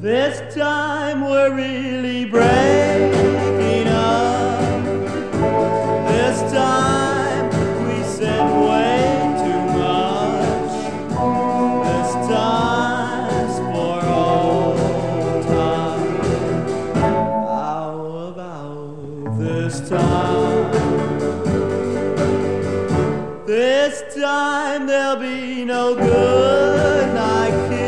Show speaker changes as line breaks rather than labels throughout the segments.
This time we're really breaking up. This time we said way too much. This time's for old time. How about this time? This time there'll be no good night kiss.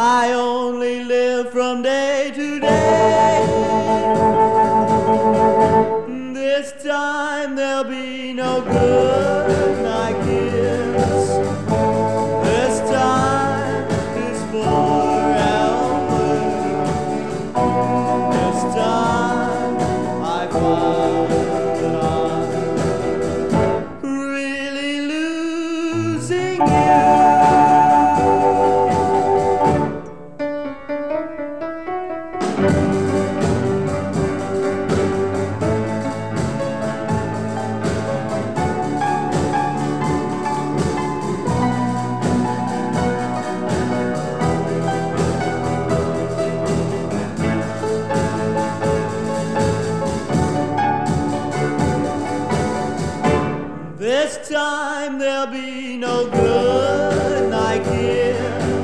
I only live from day to day. This time there'll be no good night kiss. This time is forever. This time I find that I'm really losing you. this time there'll be no good night, dear.